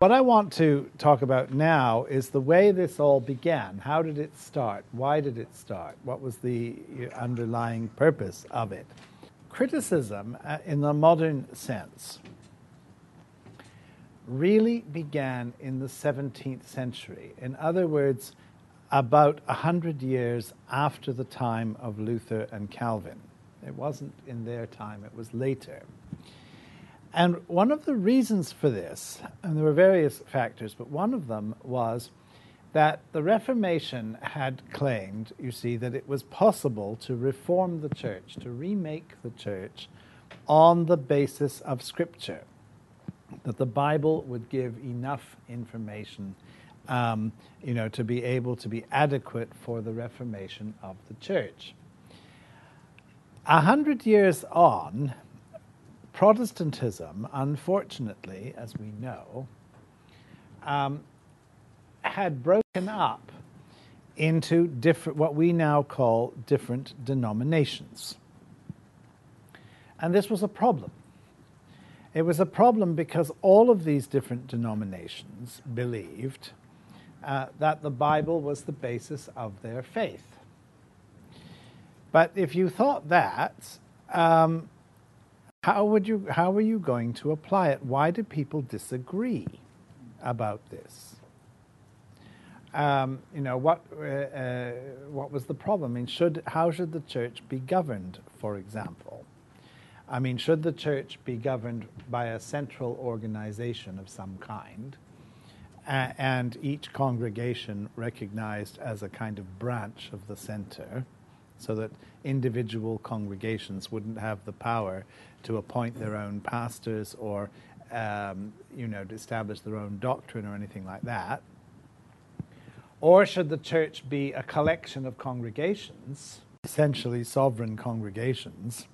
What I want to talk about now is the way this all began. How did it start? Why did it start? What was the underlying purpose of it? Criticism, uh, in the modern sense, really began in the 17th century. In other words, about 100 years after the time of Luther and Calvin. It wasn't in their time, it was later. And one of the reasons for this, and there were various factors, but one of them was that the Reformation had claimed, you see, that it was possible to reform the church, to remake the church on the basis of Scripture, that the Bible would give enough information, um, you know, to be able to be adequate for the reformation of the church. A hundred years on, Protestantism, unfortunately, as we know, um, had broken up into different, what we now call different denominations. And this was a problem. It was a problem because all of these different denominations believed uh, that the Bible was the basis of their faith. But if you thought that, um, how would you how are you going to apply it? Why do people disagree about this? Um, you know what uh, uh, what was the problem? I mean, should how should the church be governed, for example? I mean, should the church be governed by a central organization of some kind, and each congregation recognized as a kind of branch of the center? So that individual congregations wouldn't have the power to appoint their own pastors or um, you know to establish their own doctrine or anything like that. Or should the church be a collection of congregations essentially sovereign congregations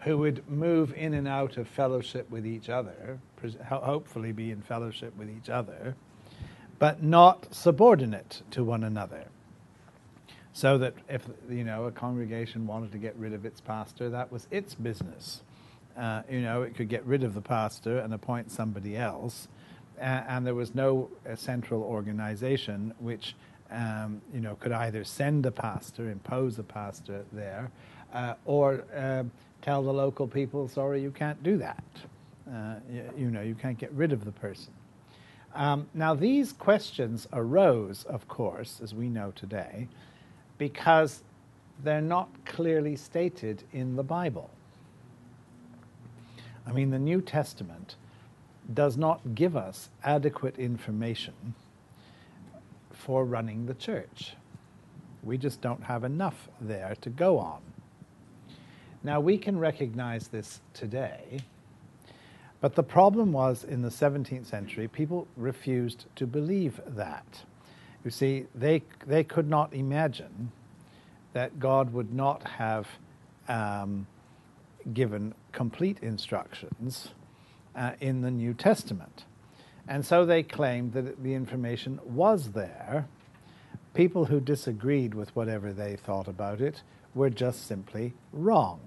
who would move in and out of fellowship with each other hopefully be in fellowship with each other but not subordinate to one another so that if you know a congregation wanted to get rid of its pastor, that was its business. Uh, you know, it could get rid of the pastor and appoint somebody else, uh, and there was no uh, central organization which um, you know could either send a pastor, impose a pastor there, uh, or um, tell the local people, sorry, you can't do that. Uh, you, you, know, you can't get rid of the person. Um, now, these questions arose, of course, as we know today, because they're not clearly stated in the Bible. I mean, the New Testament does not give us adequate information for running the church. We just don't have enough there to go on. Now, we can recognize this today, but the problem was in the 17th century, people refused to believe that. You see, they, they could not imagine that God would not have um, given complete instructions uh, in the New Testament. And so they claimed that the information was there. People who disagreed with whatever they thought about it were just simply wrong.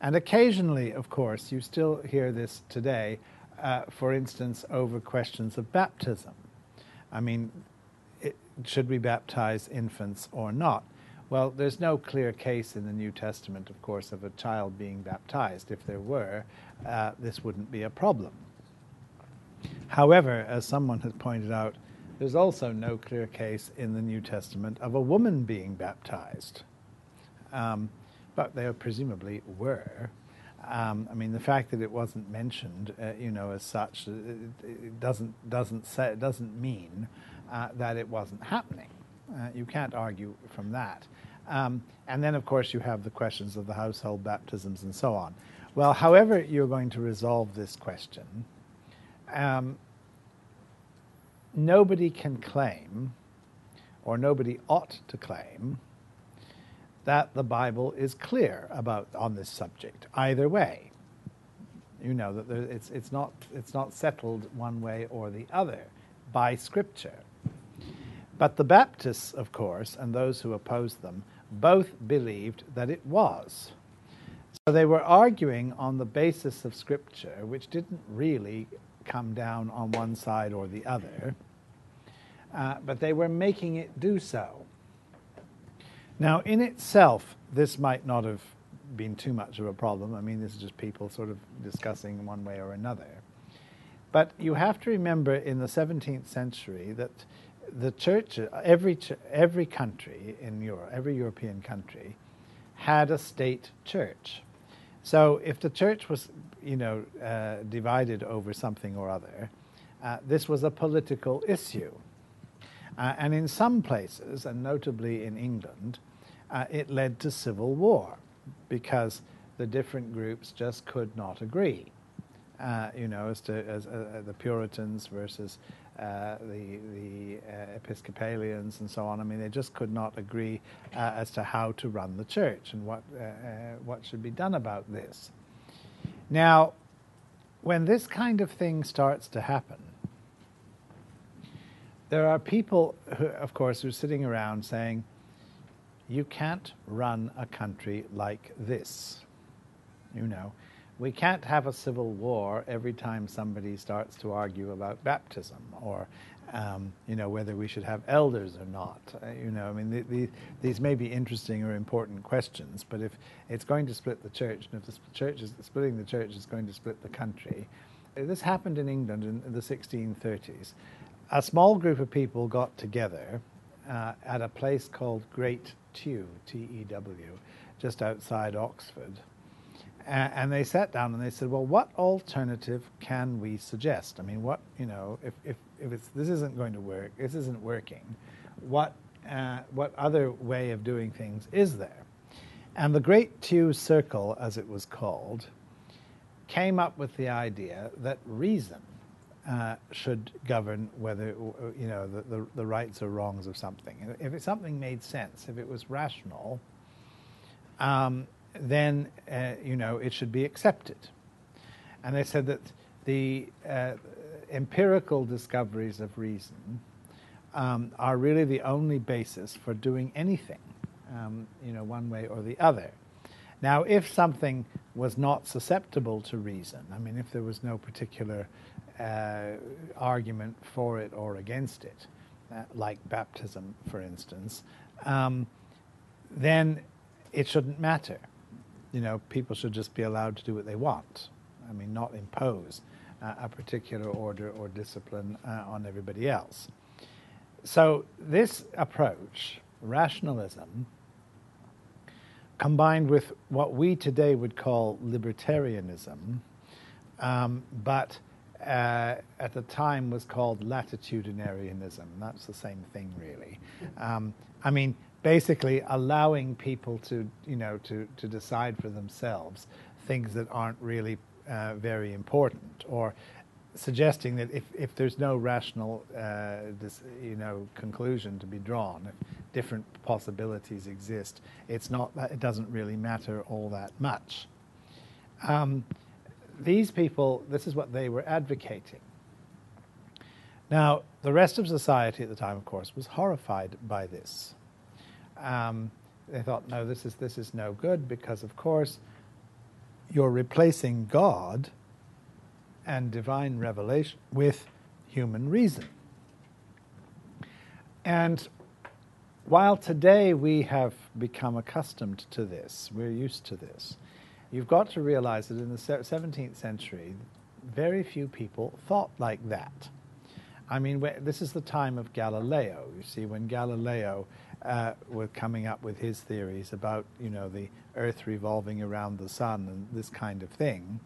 And occasionally, of course, you still hear this today, uh, for instance, over questions of baptism. I mean, should we baptize infants or not? Well, there's no clear case in the New Testament, of course, of a child being baptized. If there were, uh, this wouldn't be a problem. However, as someone has pointed out, there's also no clear case in the New Testament of a woman being baptized. Um, but there presumably were. Um, I mean, the fact that it wasn't mentioned, uh, you know, as such, it, it doesn't doesn't say doesn't mean uh, that it wasn't happening. Uh, you can't argue from that. Um, and then, of course, you have the questions of the household baptisms and so on. Well, however you're going to resolve this question, um, nobody can claim, or nobody ought to claim, that the Bible is clear about on this subject. Either way, you know that there, it's it's not it's not settled one way or the other by Scripture. But the Baptists, of course, and those who opposed them, both believed that it was. So they were arguing on the basis of Scripture, which didn't really come down on one side or the other, uh, but they were making it do so. Now, in itself, this might not have been too much of a problem. I mean, this is just people sort of discussing one way or another. But you have to remember in the 17th century that the church, every, every country in Europe, every European country, had a state church. So if the church was, you know, uh, divided over something or other, uh, this was a political issue. Uh, and in some places, and notably in England, uh, it led to civil war because the different groups just could not agree. Uh, you know, as to as, uh, the Puritans versus uh, the the uh, Episcopalians and so on. I mean, they just could not agree uh, as to how to run the church and what uh, what should be done about this. Now, when this kind of thing starts to happen, there are people, who, of course, who are sitting around saying, "You can't run a country like this." You know, we can't have a civil war every time somebody starts to argue about baptism or, um, you know, whether we should have elders or not. Uh, you know, I mean, the, the, these may be interesting or important questions, but if it's going to split the church, and if the church is splitting the church is going to split the country, uh, this happened in England in the 1630s. A small group of people got together uh, at a place called Great Tew, T-E-W, just outside Oxford and they sat down and they said, "Well, what alternative can we suggest? I mean, what you know, if if, if it's this isn't going to work, this isn't working, what uh, what other way of doing things is there?" And the Great Tew Circle, as it was called, came up with the idea that reason uh, should govern whether you know the, the, the rights or wrongs of something. If something made sense, if it was rational. Um, then uh, you know it should be accepted. And they said that the uh, empirical discoveries of reason um, are really the only basis for doing anything, um, you know, one way or the other. Now, if something was not susceptible to reason, I mean, if there was no particular uh, argument for it or against it, uh, like baptism, for instance, um, then it shouldn't matter you know, people should just be allowed to do what they want. I mean, not impose uh, a particular order or discipline uh, on everybody else. So, this approach, rationalism, combined with what we today would call libertarianism, um, but uh, at the time was called latitudinarianism. That's the same thing, really. Um, I mean, basically allowing people to, you know, to, to decide for themselves things that aren't really uh, very important, or suggesting that if, if there's no rational, uh, this, you know, conclusion to be drawn, if different possibilities exist, it's not, it doesn't really matter all that much. Um, these people, this is what they were advocating. Now, the rest of society at the time, of course, was horrified by this. Um, they thought, no, this is this is no good because, of course, you're replacing God and divine revelation with human reason. And while today we have become accustomed to this, we're used to this, you've got to realize that in the 17th century, very few people thought like that. I mean, this is the time of Galileo. You see, when Galileo uh, were coming up with his theories about, you know, the Earth revolving around the sun and this kind of thing.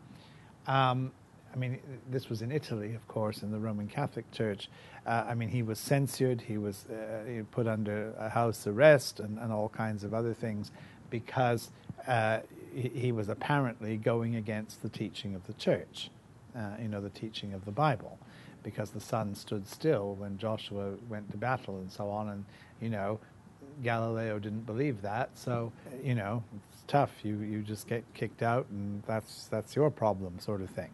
Um, I mean, this was in Italy, of course, in the Roman Catholic Church. Uh, I mean, he was censured, he was uh, put under house arrest, and, and, all kinds of other things because uh, he, he, was apparently going against the teaching of the church, uh, you know, the teaching of the Bible, because the sun stood still when Joshua went to battle and so on, and, you know, Galileo didn't believe that, so you know it's tough. You you just get kicked out, and that's that's your problem, sort of thing.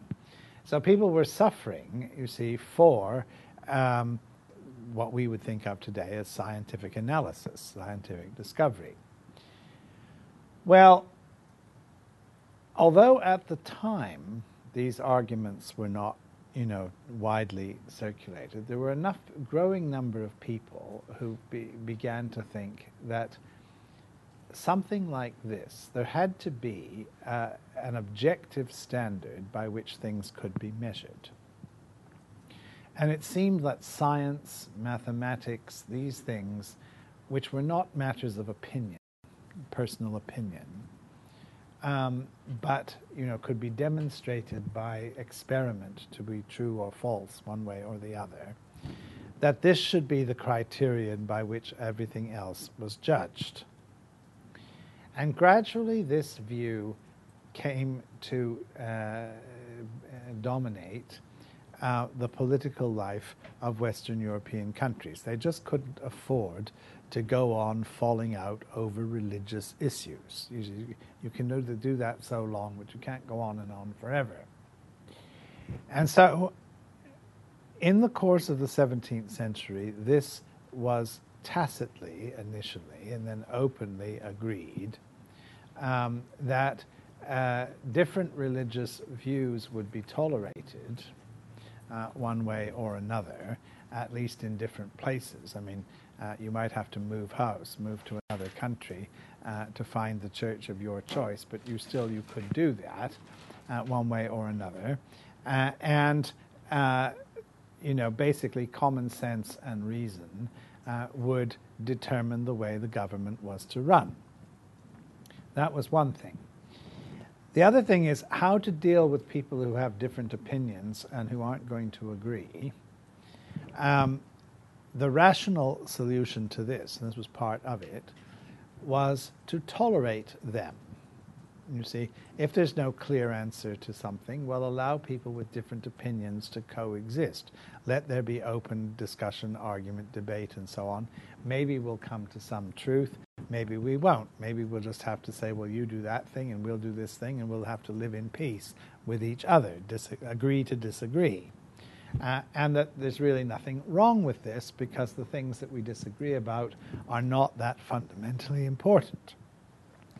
So people were suffering, you see, for um, what we would think of today as scientific analysis, scientific discovery. Well, although at the time these arguments were not, you know, widely circulated, there were enough growing number of people who be, began to think that something like this, there had to be uh, an objective standard by which things could be measured. And it seemed that science, mathematics, these things, which were not matters of opinion, personal opinion, um, but you know could be demonstrated by experiment to be true or false, one way or the other. That this should be the criterion by which everything else was judged. And gradually, this view came to uh, dominate uh, the political life of Western European countries. They just couldn't afford to go on falling out over religious issues. You, you can do that so long, but you can't go on and on forever. And so, in the course of the 17th century, this was tacitly initially and then openly agreed um, that uh, different religious views would be tolerated uh, one way or another, at least in different places. I mean, uh, you might have to move house, move to another country uh, to find the church of your choice, but you still you could do that uh, one way or another, uh, and you know basically common sense and reason would determine the way the government was to run. That was one thing. The other thing is how to deal with people who have different opinions and who aren't going to agree. Um, the rational solution to this, and this was part of it, was to tolerate them. You see, if there's no clear answer to something, well, allow people with different opinions to coexist. Let there be open discussion, argument, debate, and so on. Maybe we'll come to some truth. Maybe we won't. Maybe we'll just have to say, well, you do that thing, and we'll do this thing, and we'll have to live in peace with each other, dis- agree to disagree. Uh, and that there's really nothing wrong with this because the things that we disagree about are not that fundamentally important.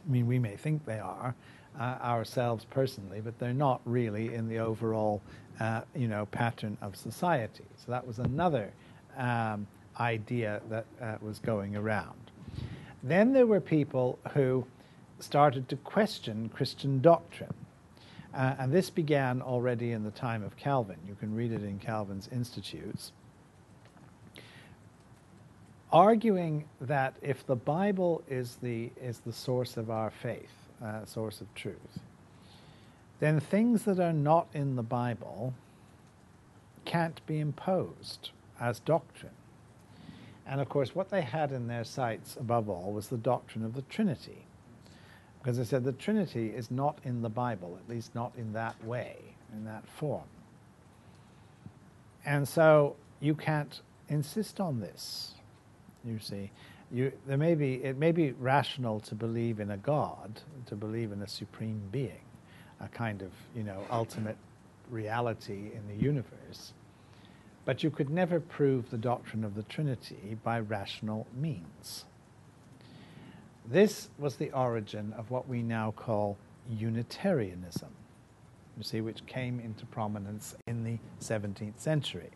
I mean, we may think they are uh, ourselves personally, but they're not really in the overall, uh, you know, pattern of society. So that was another um, idea that uh, was going around. Then there were people who started to question Christian doctrine. Uh, and this began already in the time of Calvin. You can read it in Calvin's Institutes arguing that if the Bible is the, is the source of our faith, uh, source of truth, then things that are not in the Bible can't be imposed as doctrine. And of course, what they had in their sights above all was the doctrine of the Trinity. Because they said the Trinity is not in the Bible, at least not in that way, in that form. And so you can't insist on this. You see, you, there may be, it may be rational to believe in a God, to believe in a supreme being, a kind of, you know, ultimate reality in the universe. But you could never prove the doctrine of the Trinity by rational means. This was the origin of what we now call Unitarianism, you see, which came into prominence in the 17th century.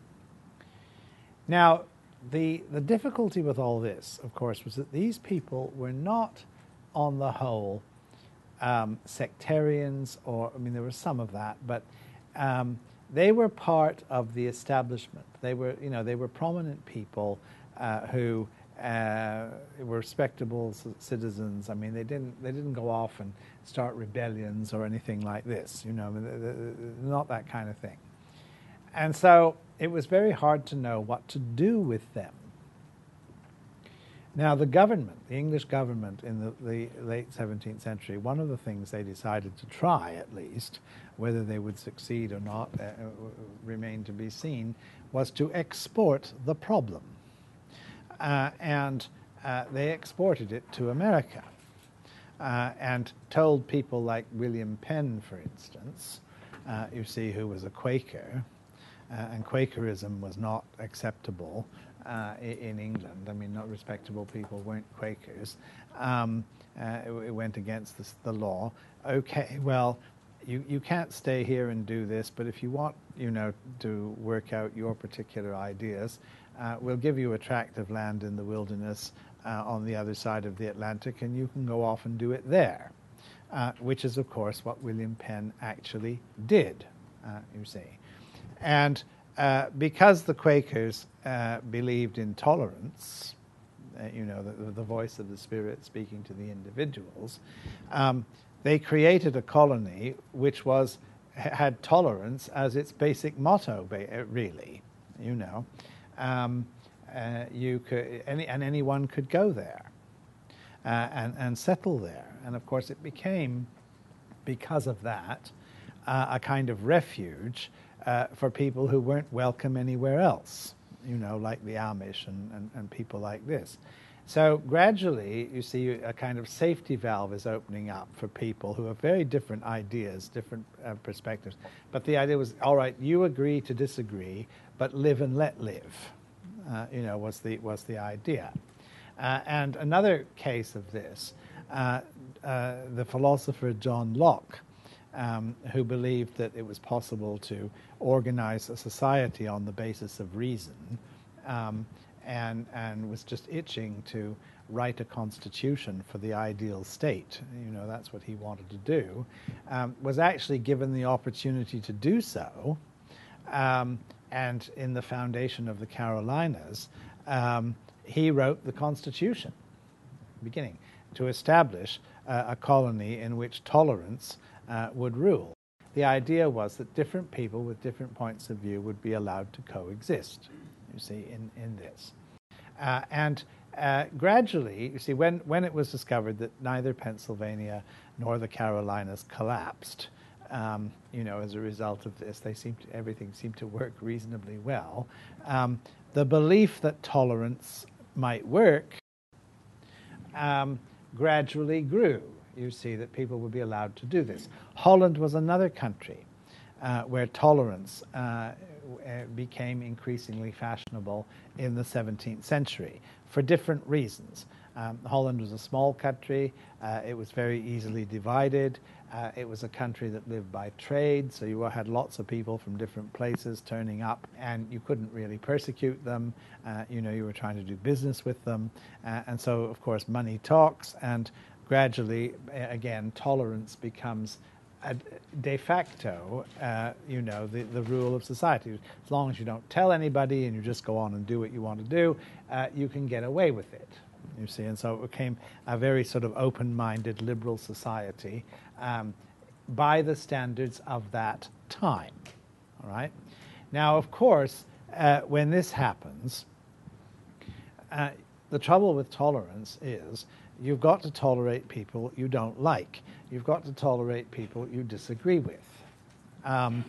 Now, the, the difficulty with all this, of course, was that these people were not, on the whole, um, sectarians, or I mean, there was some of that, but um, they were part of the establishment. They were, you know, they were prominent people uh, who uh, were respectable citizens. I mean, they didn't they didn't go off and start rebellions or anything like this. You know, not that kind of thing. And so it was very hard to know what to do with them. Now, the government, the English government in the, the, late 17th century, one of the things they decided to try, at least, whether they would succeed or not uh, uh remained to be seen, was to export the problem. Uh, and uh, they exported it to America uh, and told people like William Penn, for instance, uh, you see, who was a Quaker, and Quakerism was not acceptable uh, in England. I mean, not respectable people weren't Quakers. Um, uh, it, it, went against the, the law. Okay, well, you, you can't stay here and do this, but if you want, you know, to work out your particular ideas, uh, we'll give you a tract of land in the wilderness uh, on the other side of the Atlantic, and you can go off and do it there, uh, which is, of course, what William Penn actually did, uh, you see. And uh, because the Quakers uh, believed in tolerance, you know, the, the, voice of the Spirit speaking to the individuals, um, they created a colony which was had tolerance as its basic motto, really, you know. Um, uh, you could, any, and anyone could go there uh, and, and settle there. And of course, it became, because of that, uh, a kind of refuge uh, for people who weren't welcome anywhere else, you know, like the Amish and, and, and people like this. So gradually, you see a kind of safety valve is opening up for people who have very different ideas, different uh, perspectives. But the idea was, all right, you agree to disagree, but live and let live uh, you know, was the, was the idea. Uh, and another case of this, uh, uh, the philosopher John Locke, um, who believed that it was possible to organize a society on the basis of reason, um, and, and was just itching to write a constitution for the ideal state. You know, that's what he wanted to do. Um, was actually given the opportunity to do so, um, and in the foundation of the Carolinas, um, he wrote the Constitution, beginning, to establish uh, a colony in which tolerance uh, would rule. The idea was that different people with different points of view would be allowed to coexist, you see, in, in this. Uh, and uh, gradually, you see, when, when it was discovered that neither Pennsylvania nor the Carolinas collapsed, um, you know, as a result of this. They seem to, everything seemed to work reasonably well. Um, the belief that tolerance might work um, gradually grew. You see that people would be allowed to do this. Holland was another country uh, where tolerance uh, became increasingly fashionable in the 17th century for different reasons. Um, Holland was a small country. Uh, it was very easily divided. Uh, it was a country that lived by trade, so you had lots of people from different places turning up, and you couldn't really persecute them. Uh, you know, you were trying to do business with them, uh, and so of course money talks, and gradually, again, tolerance becomes de facto, uh, you know, the, the rule of society. As long as you don't tell anybody and you just go on and do what you want to do, uh, you can get away with it you see, and so it became a very sort of open-minded liberal society um, by the standards of that time. All right. Now, of course, uh, when this happens, uh, the trouble with tolerance is you've got to tolerate people you don't like. You've got to tolerate people you disagree with. Um,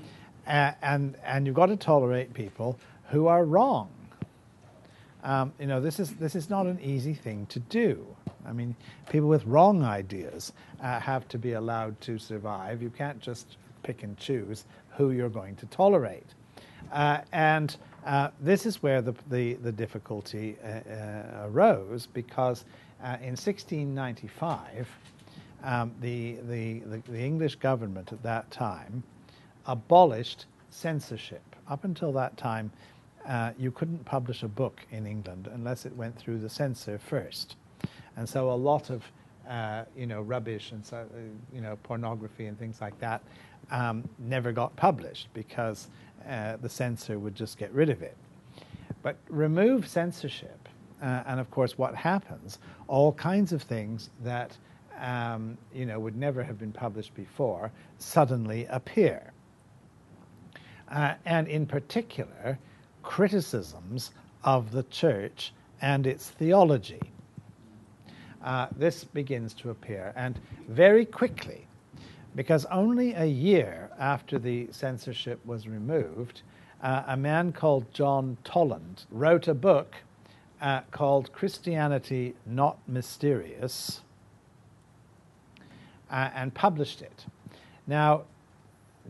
and, and you've got to tolerate people who are wrong. Um, you know, this is, this is not an easy thing to do. I mean, people with wrong ideas uh, have to be allowed to survive. You can't just pick and choose who you're going to tolerate. Uh, and uh, this is where the, the, the difficulty uh, uh, arose because in 1695, um, the, the, the, the English government at that time abolished censorship. Up until that time, uh, you couldn't publish a book in England unless it went through the censor first. And so a lot of, uh, you know, rubbish and so, uh, you know, pornography and things like that um, never got published because uh, the censor would just get rid of it. But remove censorship, uh, and of course, what happens? All kinds of things that um, you know would never have been published before suddenly appear. Uh, and in particular, criticisms of the church and its theology. Uh, this begins to appear, and very quickly, because only a year after the censorship was removed, uh, a man called John Toland wrote a book uh, called Christianity Not Mysterious uh, and published it. Now,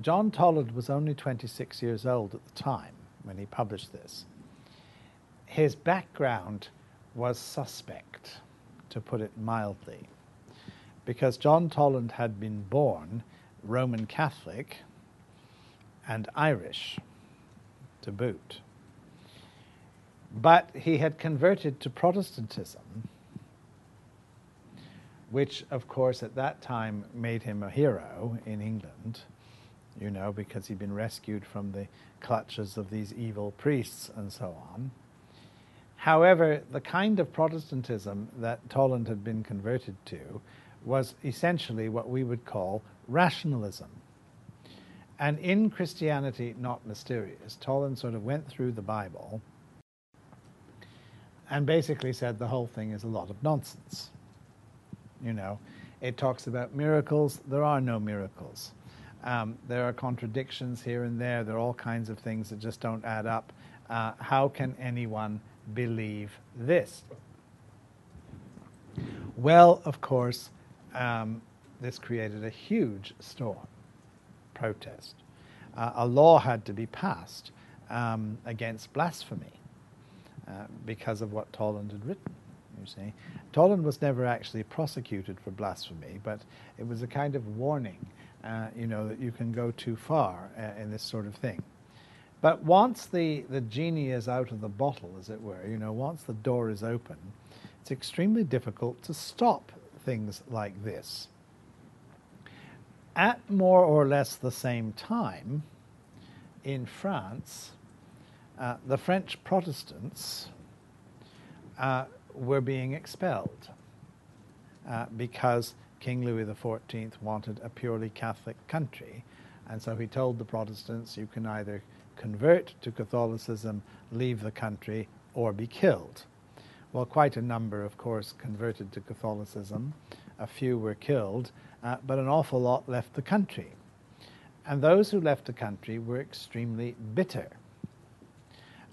John Toland was only 26 years old at the time when he published this. His background was suspect, to put it mildly, because John Toland had been born Roman Catholic and Irish to boot. But he had converted to Protestantism, which, of course, at that time made him a hero in England, you know, because he'd been rescued from the clutches of these evil priests and so on. However, the kind of Protestantism that Toland had been converted to was essentially what we would call rationalism. And in Christianity Not Mysterious, Toland sort of went through the Bible and basically said the whole thing is a lot of nonsense. You know, it talks about miracles, there are no miracles. Um, there are contradictions here and there, there are all kinds of things that just don't add up. Uh, how can anyone believe this? Well, of course, um, this created a huge storm, protest. Uh, a law had to be passed um, against blasphemy uh, because of what Toland had written. You see, Toland was never actually prosecuted for blasphemy, but it was a kind of warning, uh, you know, that you can go too far uh, in this sort of thing. But once the, the genie is out of the bottle, as it were, you know, once the door is open, it's extremely difficult to stop things like this. At more or less the same time, in France, uh, the French Protestants uh, were being expelled uh, because King Louis XIV wanted a purely Catholic country. And so he told the Protestants, you can either convert to Catholicism, leave the country, or be killed. Well, quite a number, of course, converted to Catholicism. A few were killed, uh, but an awful lot left the country. And those who left the country were extremely bitter.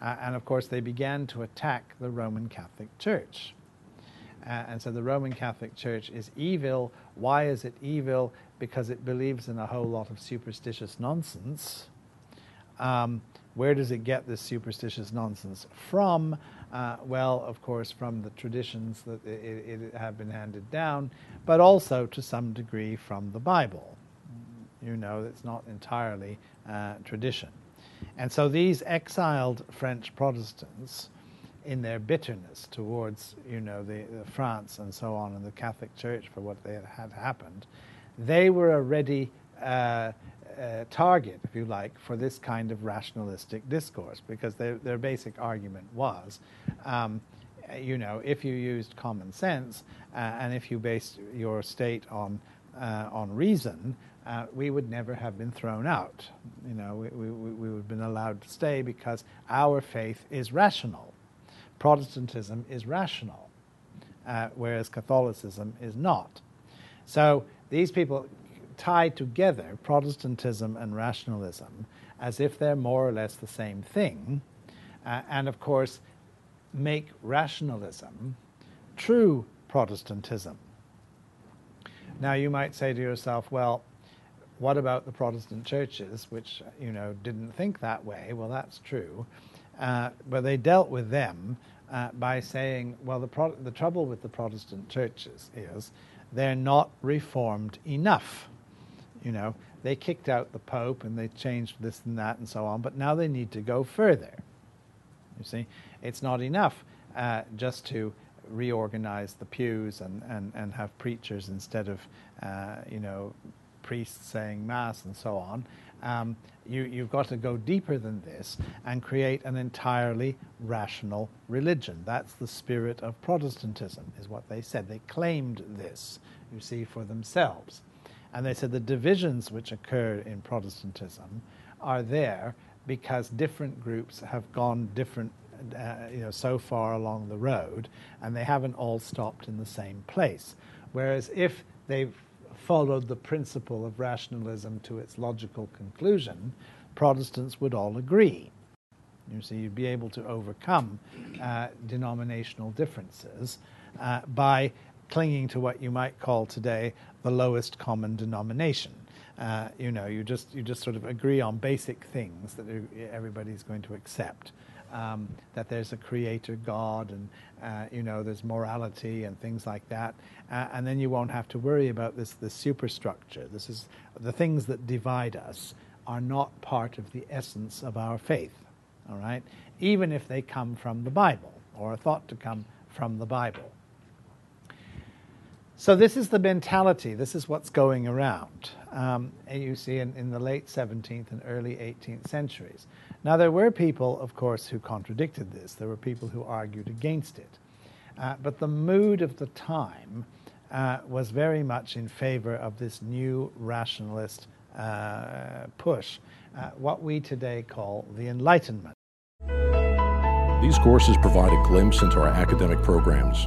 Uh, and of course, they began to attack the Roman Catholic Church. Uh, and so the Roman Catholic Church is evil. Why is it evil? Because it believes in a whole lot of superstitious nonsense. Um, where does it get this superstitious nonsense from? Uh, well, of course, from the traditions that it, it, have been handed down, but also to some degree from the Bible. You know, it's not entirely uh, tradition. And so these exiled French Protestants, in their bitterness towards, you know, the, the France and so on, and the Catholic Church for what they had, had happened, they were a ready uh, uh, target, if you like, for this kind of rationalistic discourse, because their, their basic argument was, um, you know, if you used common sense uh, and if you based your state on uh, on reason, uh, we would never have been thrown out. You know, we, we, we would have been allowed to stay because our faith is rational. Protestantism is rational, uh, whereas Catholicism is not. So these people tie together Protestantism and rationalism as if they're more or less the same thing, uh, and of course, make rationalism true Protestantism. Now, you might say to yourself, well, what about the Protestant churches, which you know didn't think that way? Well, that's true, uh, but they dealt with them uh, by saying, well, the, Pro- the trouble with the Protestant churches is they're not reformed enough. You know, they kicked out the Pope and they changed this and that and so on, but now they need to go further. You see, it's not enough uh, just to reorganize the pews and, and, and have preachers instead of, uh, you know, priests saying Mass and so on. Um, you, you've got to go deeper than this and create an entirely rational religion. That's the spirit of Protestantism, is what they said. They claimed this, you see, for themselves. And they said the divisions which occur in Protestantism are there because different groups have gone different, uh, you know, so far along the road, and they haven't all stopped in the same place. Whereas if they've followed the principle of rationalism to its logical conclusion, Protestants would all agree. You see, you'd be able to overcome uh, denominational differences uh, by clinging to what you might call today the lowest common denomination. Uh, you know, you just you just sort of agree on basic things that everybody's going to accept. Um, that there's a creator God and uh, you know there's morality and things like that, uh, and then you won't have to worry about this this superstructure. This is the things that divide us are not part of the essence of our faith. All right, even if they come from the Bible or are thought to come from the Bible. So this is the mentality. This is what's going around. Um, you see in, in the late 17th and early 18th centuries. Now there were people, of course, who contradicted this. There were people who argued against it. Uh, but the mood of the time uh, was very much in favor of this new rationalist uh, push, uh, what we today call the Enlightenment. These courses provide a glimpse into our academic programs.